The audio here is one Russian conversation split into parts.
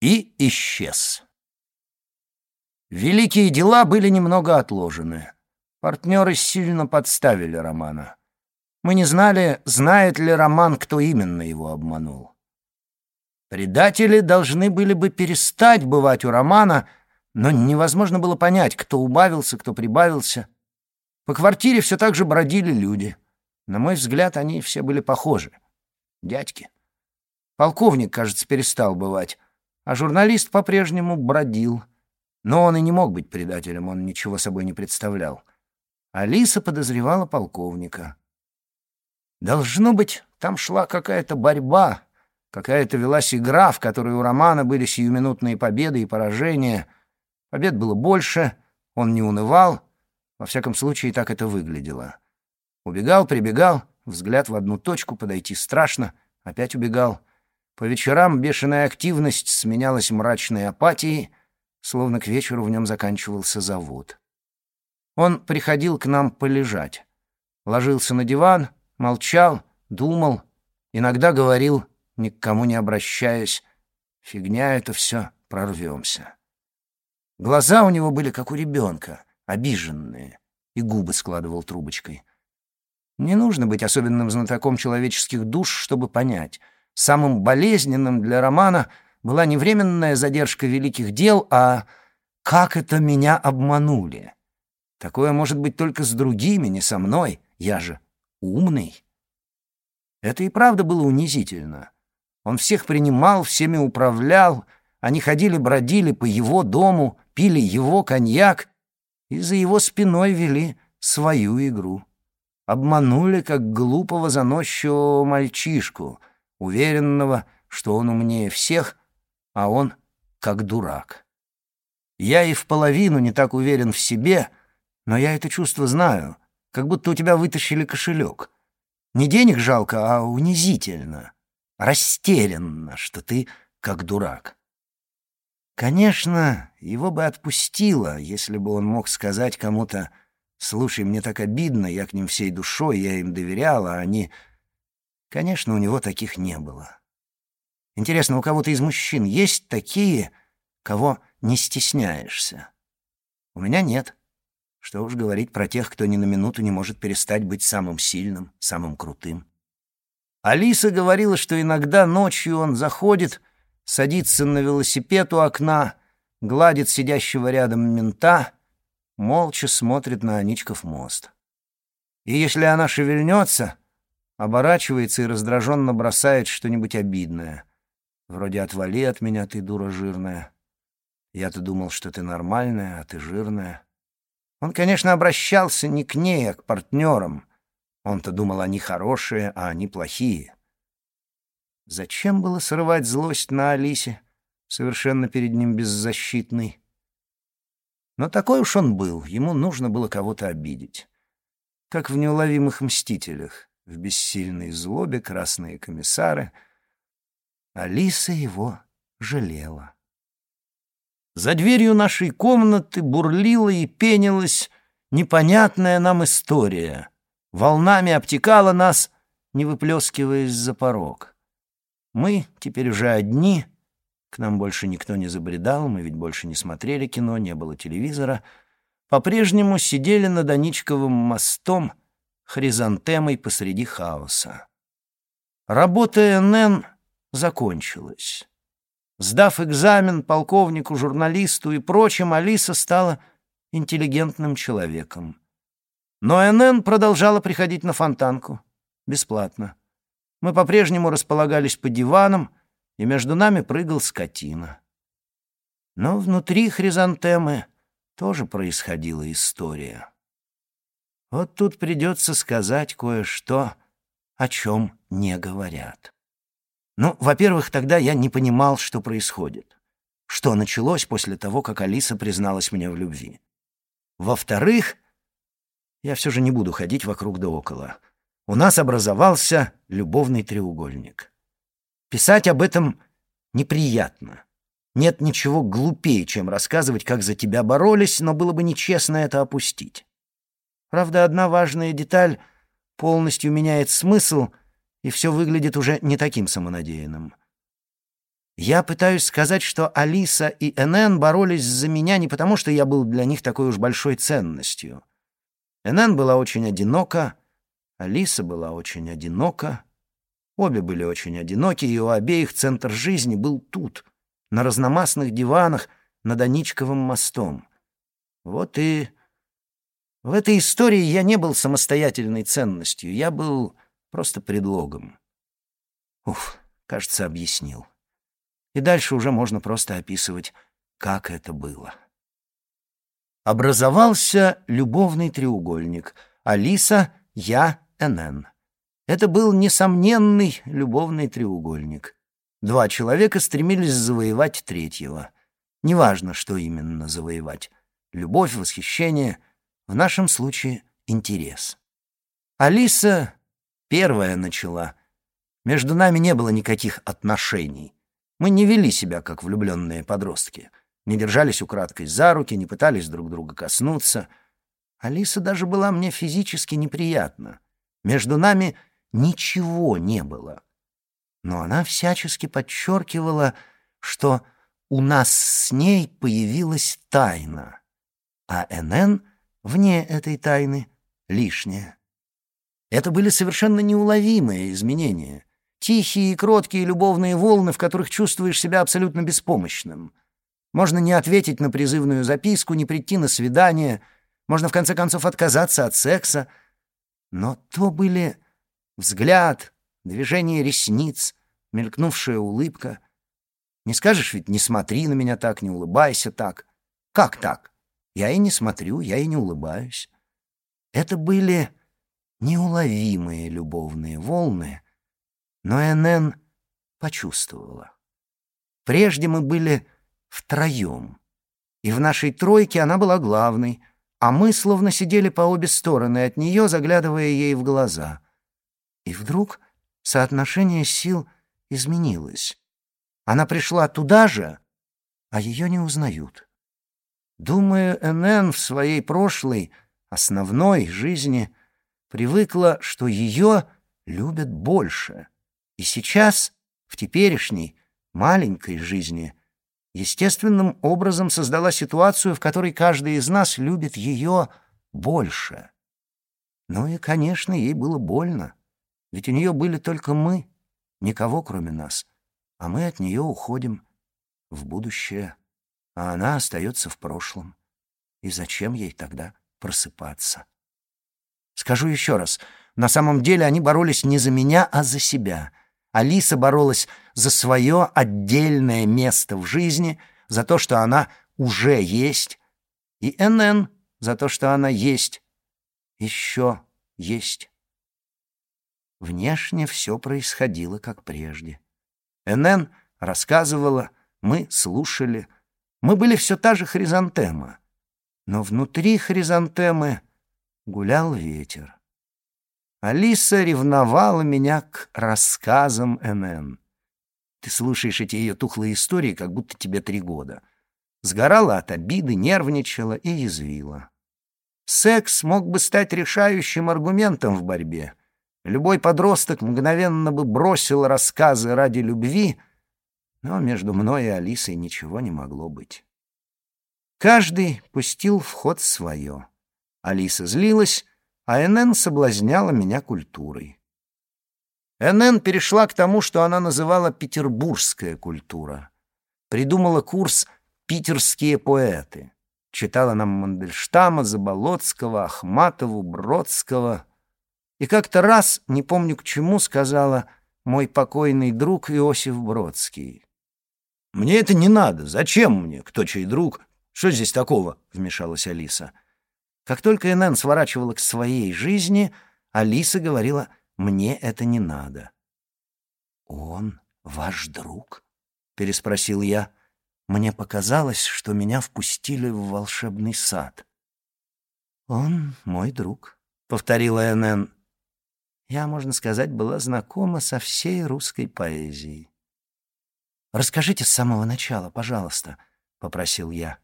и исчез. Великие дела были немного отложены. Партнеры сильно подставили Романа. Мы не знали, знает ли Роман, кто именно его обманул. Предатели должны были бы перестать бывать у Романа, но невозможно было понять, кто убавился, кто прибавился. По квартире все так же бродили люди. На мой взгляд, они все были похожи. Дядьки. Полковник, кажется, перестал бывать, а журналист по-прежнему бродил. Но он и не мог быть предателем, он ничего собой не представлял. Алиса подозревала полковника. Должно быть, там шла какая-то борьба, какая-то велась игра, в которой у Романа были сиюминутные победы и поражения. Побед было больше, он не унывал, во всяком случае, так это выглядело. Убегал, прибегал, взгляд в одну точку, подойти страшно, опять убегал. По вечерам бешеная активность сменялась мрачной апатией, словно к вечеру в нем заканчивался завод. Он приходил к нам полежать. Ложился на диван, молчал, думал, иногда говорил, ни к кому не обращаясь, «Фигня это все, прорвемся». Глаза у него были как у ребенка, обиженные, и губы складывал трубочкой. Не нужно быть особенным знатоком человеческих душ, чтобы понять. Самым болезненным для романа была не временная задержка великих дел, а «как это меня обманули». Такое может быть только с другими, не со мной. Я же умный. Это и правда было унизительно. Он всех принимал, всеми управлял, они ходили-бродили по его дому, пили его коньяк и за его спиной вели свою игру. Обманули, как глупого заносчивого мальчишку, уверенного, что он умнее всех, а он как дурак. Я и в половину не так уверен в себе, но я это чувство знаю, как будто у тебя вытащили кошелек. Не денег жалко, а унизительно, растерянно, что ты как дурак. Конечно, его бы отпустило, если бы он мог сказать кому-то «Слушай, мне так обидно, я к ним всей душой, я им доверял, а они...» Конечно, у него таких не было. Интересно, у кого-то из мужчин есть такие, кого не стесняешься? У меня нет. Что уж говорить про тех, кто ни на минуту не может перестать быть самым сильным, самым крутым. Алиса говорила, что иногда ночью он заходит, садится на велосипед у окна, гладит сидящего рядом мента, молча смотрит на Аничков мост. И если она шевельнется, оборачивается и раздраженно бросает что-нибудь обидное. Вроде «отвали от меня, ты дура жирная». Я-то думал, что ты нормальная, а ты жирная. Он, конечно, обращался не к ней, а к партнерам. Он-то думал, они хорошие, а они плохие. Зачем было срывать злость на Алисе, совершенно перед ним беззащитный? Но такой уж он был, ему нужно было кого-то обидеть. Как в неуловимых мстителях, в бессильной злобе красные комиссары. Алиса его жалела. За дверью нашей комнаты бурлила и пенилась непонятная нам история. Волнами обтекала нас, не выплескиваясь за порог. Мы теперь уже одни, к нам больше никто не забредал, мы ведь больше не смотрели кино, не было телевизора. По-прежнему сидели над Аничковым мостом хризантемой посреди хаоса. Работа НН закончилась. Сдав экзамен полковнику, журналисту и прочим, Алиса стала интеллигентным человеком. Но НН продолжала приходить на фонтанку. Бесплатно. Мы по-прежнему располагались по диванам, и между нами прыгал скотина. Но внутри хризантемы тоже происходила история. Вот тут придется сказать кое-что, о чем не говорят. Ну, во-первых, тогда я не понимал, что происходит. Что началось после того, как Алиса призналась мне в любви. Во-вторых, я все же не буду ходить вокруг да около. У нас образовался любовный треугольник. Писать об этом неприятно. Нет ничего глупее, чем рассказывать, как за тебя боролись, но было бы нечестно это опустить. Правда, одна важная деталь полностью меняет смысл — и все выглядит уже не таким самонадеянным. Я пытаюсь сказать, что Алиса и НН боролись за меня не потому, что я был для них такой уж большой ценностью. НН была очень одинока, Алиса была очень одинока. Обе были очень одиноки, и у обеих центр жизни был тут, на разномастных диванах над Аничковым мостом. Вот и... В этой истории я не был самостоятельной ценностью, я был просто предлогом. Уф, кажется, объяснил. И дальше уже можно просто описывать, как это было. Образовался любовный треугольник. Алиса, я, НН. Это был несомненный любовный треугольник. Два человека стремились завоевать третьего. Неважно, что именно завоевать. Любовь, восхищение, в нашем случае интерес. Алиса первая начала. Между нами не было никаких отношений. Мы не вели себя, как влюбленные подростки. Не держались украдкой за руки, не пытались друг друга коснуться. Алиса даже была мне физически неприятна. Между нами ничего не было. Но она всячески подчеркивала, что у нас с ней появилась тайна, а НН вне этой тайны лишняя. Это были совершенно неуловимые изменения — Тихие и кроткие любовные волны, в которых чувствуешь себя абсолютно беспомощным. Можно не ответить на призывную записку, не прийти на свидание, можно в конце концов отказаться от секса. Но то были взгляд, движение ресниц, мелькнувшая улыбка. Не скажешь ведь «не смотри на меня так, не улыбайся так». Как так? Я и не смотрю, я и не улыбаюсь. Это были неуловимые любовные волны — но НН почувствовала. Прежде мы были втроем, и в нашей тройке она была главной, а мы словно сидели по обе стороны от нее, заглядывая ей в глаза. И вдруг соотношение сил изменилось. Она пришла туда же, а ее не узнают. Думаю, НН в своей прошлой, основной жизни привыкла, что ее любят больше — и сейчас, в теперешней, маленькой жизни, естественным образом создала ситуацию, в которой каждый из нас любит ее больше. Ну и, конечно, ей было больно, ведь у нее были только мы, никого кроме нас, а мы от нее уходим в будущее, а она остается в прошлом. И зачем ей тогда просыпаться? Скажу еще раз, на самом деле они боролись не за меня, а за себя — Алиса боролась за свое отдельное место в жизни, за то, что она уже есть, и НН за то, что она есть, еще есть. Внешне все происходило как прежде. НН рассказывала, мы слушали. Мы были все та же хризантема. Но внутри хризантемы гулял ветер. Алиса ревновала меня к рассказам НН. Ты слушаешь эти ее тухлые истории, как будто тебе три года. Сгорала от обиды, нервничала и язвила. Секс мог бы стать решающим аргументом в борьбе. Любой подросток мгновенно бы бросил рассказы ради любви, но между мной и Алисой ничего не могло быть. Каждый пустил в ход свое. Алиса злилась, а НН соблазняла меня культурой. НН перешла к тому, что она называла петербургская культура. Придумала курс «Питерские поэты». Читала нам Мандельштама, Заболоцкого, Ахматову, Бродского. И как-то раз, не помню к чему, сказала мой покойный друг Иосиф Бродский. «Мне это не надо. Зачем мне? Кто чей друг? Что здесь такого?» — вмешалась Алиса. Как только Энн сворачивала к своей жизни, Алиса говорила «мне это не надо». «Он ваш друг?» — переспросил я. Мне показалось, что меня впустили в волшебный сад. «Он мой друг», — повторила Энн. Я, можно сказать, была знакома со всей русской поэзией. «Расскажите с самого начала, пожалуйста», — попросил я.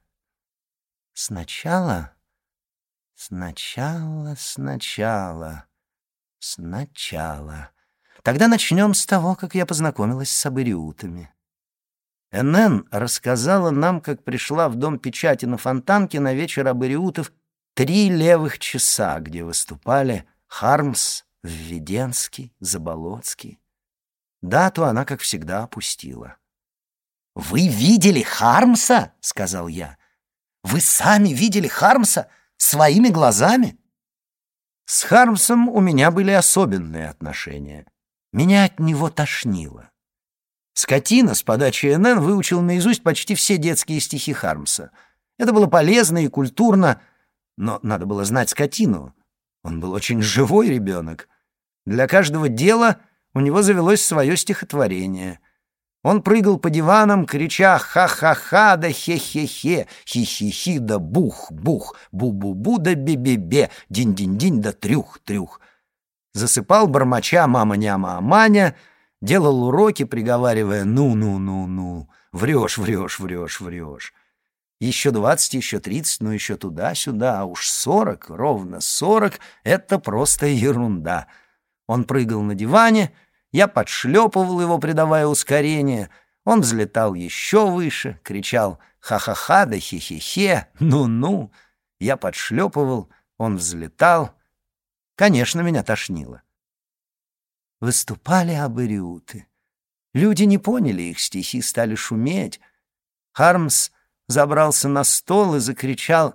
«Сначала?» Сначала, сначала, сначала. Тогда начнем с того, как я познакомилась с абориутами. НН рассказала нам, как пришла в дом печати на Фонтанке на вечер Абариутов три левых часа, где выступали Хармс, Введенский, Заболоцкий. Дату она, как всегда, опустила. «Вы видели Хармса?» — сказал я. «Вы сами видели Хармса своими глазами?» С Хармсом у меня были особенные отношения. Меня от него тошнило. Скотина с подачи НН выучил наизусть почти все детские стихи Хармса. Это было полезно и культурно, но надо было знать скотину. Он был очень живой ребенок. Для каждого дела у него завелось свое стихотворение. Он прыгал по диванам, крича «ха-ха-ха» да «хе-хе-хе», «хи-хи-хи» да «бух-бух», «бу-бу-бу» да «бе-бе-бе», «динь-динь-динь» да «трюх-трюх». Засыпал бормоча «мама-няма, Маня», делал уроки, приговаривая «ну-ну-ну-ну», «врешь, врешь, врешь, врешь». Еще двадцать, еще тридцать, ну еще туда-сюда, а уж сорок, ровно сорок — это просто ерунда. Он прыгал на диване, я подшлепывал его, придавая ускорение. Он взлетал еще выше, кричал «ха-ха-ха» да «хе-хе-хе», «ну-ну». Я подшлепывал, он взлетал. Конечно, меня тошнило выступали абориуты. Люди не поняли их стихи, стали шуметь. Хармс забрался на стол и закричал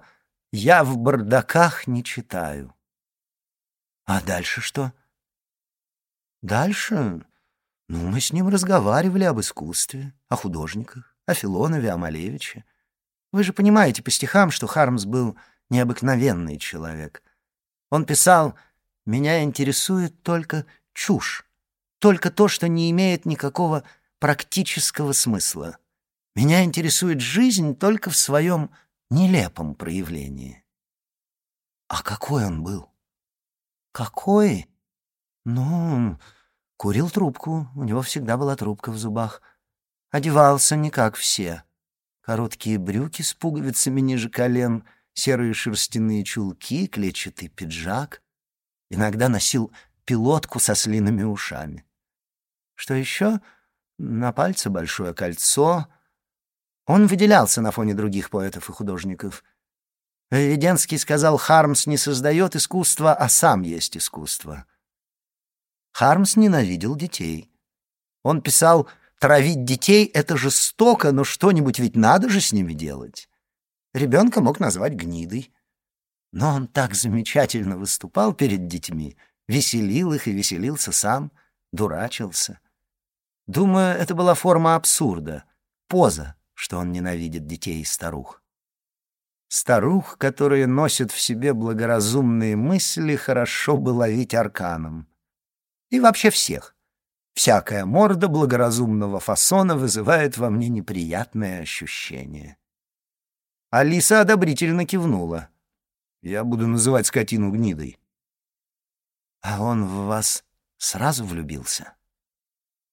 «Я в бардаках не читаю». А дальше что? Дальше? Ну, мы с ним разговаривали об искусстве, о художниках, о Филонове, о Малевиче. Вы же понимаете по стихам, что Хармс был необыкновенный человек. Он писал «Меня интересует только чушь. Только то, что не имеет никакого практического смысла. Меня интересует жизнь только в своем нелепом проявлении. А какой он был? Какой? Ну, курил трубку, у него всегда была трубка в зубах. Одевался не как все. Короткие брюки с пуговицами ниже колен, серые шерстяные чулки, клетчатый пиджак. Иногда носил пилотку со слиными ушами. Что еще? На пальце большое кольцо. Он выделялся на фоне других поэтов и художников. Веденский сказал, Хармс не создает искусство, а сам есть искусство. Хармс ненавидел детей. Он писал, травить детей — это жестоко, но что-нибудь ведь надо же с ними делать. Ребенка мог назвать гнидой. Но он так замечательно выступал перед детьми — веселил их и веселился сам, дурачился. Думаю, это была форма абсурда, поза, что он ненавидит детей и старух. Старух, которые носят в себе благоразумные мысли, хорошо бы ловить арканом. И вообще всех. Всякая морда благоразумного фасона вызывает во мне неприятное ощущение. Алиса одобрительно кивнула. «Я буду называть скотину гнидой. А он в вас сразу влюбился?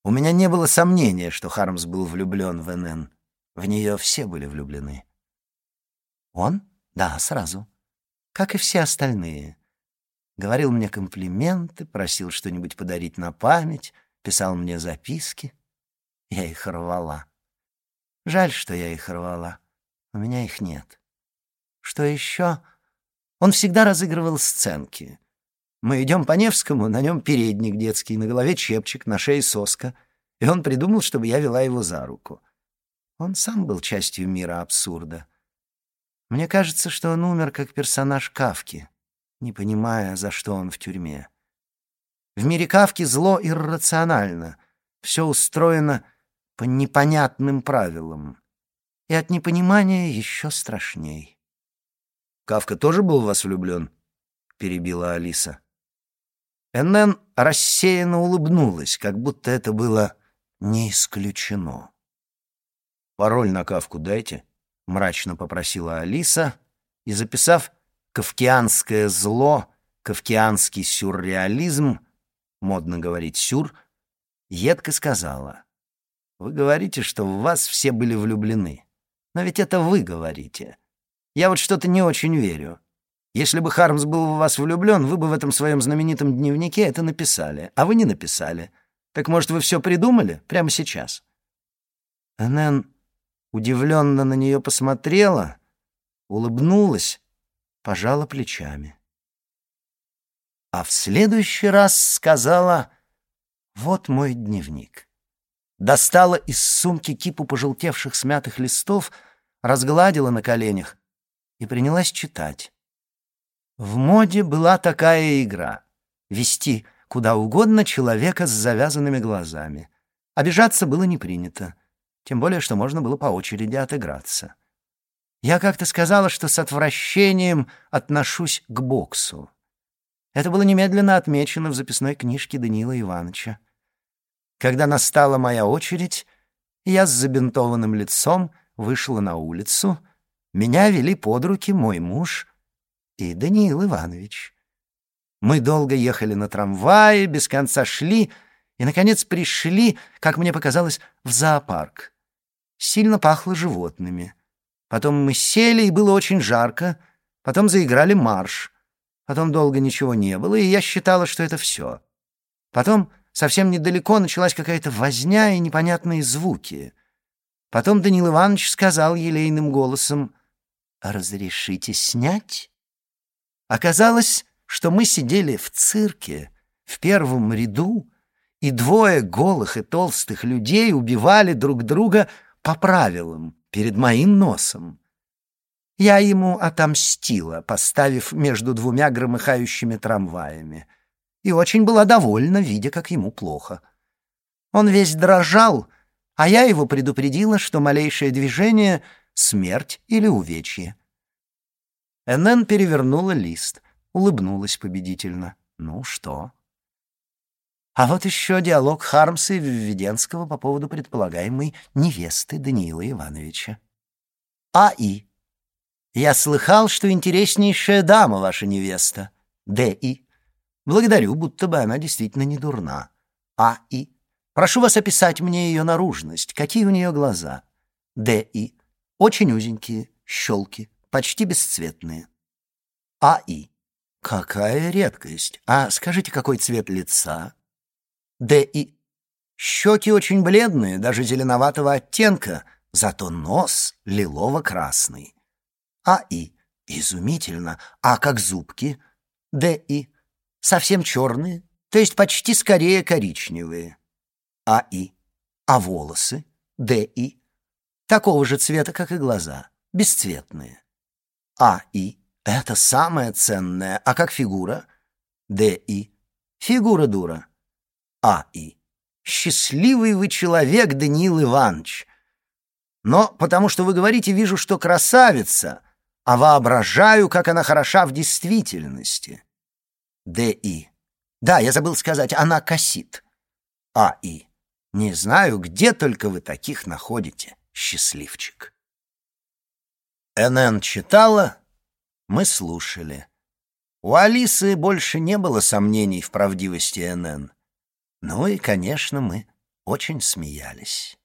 У меня не было сомнения, что Хармс был влюблен в НН. В нее все были влюблены. Он? Да, сразу. Как и все остальные. Говорил мне комплименты, просил что-нибудь подарить на память, писал мне записки. Я их рвала. Жаль, что я их рвала. У меня их нет. Что еще? Он всегда разыгрывал сценки. Мы идем по Невскому, на нем передник детский, на голове чепчик, на шее соска. И он придумал, чтобы я вела его за руку. Он сам был частью мира абсурда. Мне кажется, что он умер как персонаж Кавки, не понимая, за что он в тюрьме. В мире Кавки зло иррационально, все устроено по непонятным правилам. И от непонимания еще страшней. «Кавка тоже был в вас влюблен?» — перебила Алиса. НН рассеянно улыбнулась, как будто это было не исключено. «Пароль на кавку дайте», — мрачно попросила Алиса, и, записав «кавкианское зло», «кавкианский сюрреализм», модно говорить «сюр», едко сказала, «Вы говорите, что в вас все были влюблены. Но ведь это вы говорите. Я вот что-то не очень верю. Если бы Хармс был в вас влюблен, вы бы в этом своем знаменитом дневнике это написали, а вы не написали. Так, может, вы все придумали прямо сейчас?» Энн удивленно на нее посмотрела, улыбнулась, пожала плечами. А в следующий раз сказала «Вот мой дневник». Достала из сумки кипу пожелтевших смятых листов, разгладила на коленях и принялась читать. В моде была такая игра — вести куда угодно человека с завязанными глазами. Обижаться было не принято, тем более, что можно было по очереди отыграться. Я как-то сказала, что с отвращением отношусь к боксу. Это было немедленно отмечено в записной книжке Даниила Ивановича. Когда настала моя очередь, я с забинтованным лицом вышла на улицу. Меня вели под руки мой муж и Даниил Иванович. Мы долго ехали на трамвае, без конца шли и, наконец, пришли, как мне показалось, в зоопарк. Сильно пахло животными. Потом мы сели, и было очень жарко. Потом заиграли марш. Потом долго ничего не было, и я считала, что это все. Потом совсем недалеко началась какая-то возня и непонятные звуки. Потом Данил Иванович сказал елейным голосом «Разрешите снять?» Оказалось, что мы сидели в цирке, в первом ряду, и двое голых и толстых людей убивали друг друга по правилам перед моим носом. Я ему отомстила, поставив между двумя громыхающими трамваями, и очень была довольна, видя, как ему плохо. Он весь дрожал, а я его предупредила, что малейшее движение — смерть или увечье. Энн перевернула лист, улыбнулась победительно. «Ну что?» А вот еще диалог Хармса и Введенского по поводу предполагаемой невесты Даниила Ивановича. А.И. Я слыхал, что интереснейшая дама ваша невеста. Д.И. Благодарю, будто бы она действительно не дурна. А.И. Прошу вас описать мне ее наружность. Какие у нее глаза? Д.И. Очень узенькие, щелки, почти бесцветные. А.И. Какая редкость. А скажите, какой цвет лица? Д.И. Щеки очень бледные, даже зеленоватого оттенка, зато нос лилово-красный. А.И. Изумительно. А как зубки? Д.И. Совсем черные, то есть почти скорее коричневые. А.И. А волосы? Д.И. Такого же цвета, как и глаза, бесцветные. А.И. Это самое ценное. А как фигура? Д.И. Фигура дура. А.И. Счастливый вы человек, Даниил Иванович. Но потому что вы говорите, вижу, что красавица, а воображаю, как она хороша в действительности. Д.И. Да, я забыл сказать, она косит. А.И. Не знаю, где только вы таких находите, счастливчик. Н.Н. читала, мы слушали. У Алисы больше не было сомнений в правдивости НН. Ну и, конечно, мы очень смеялись.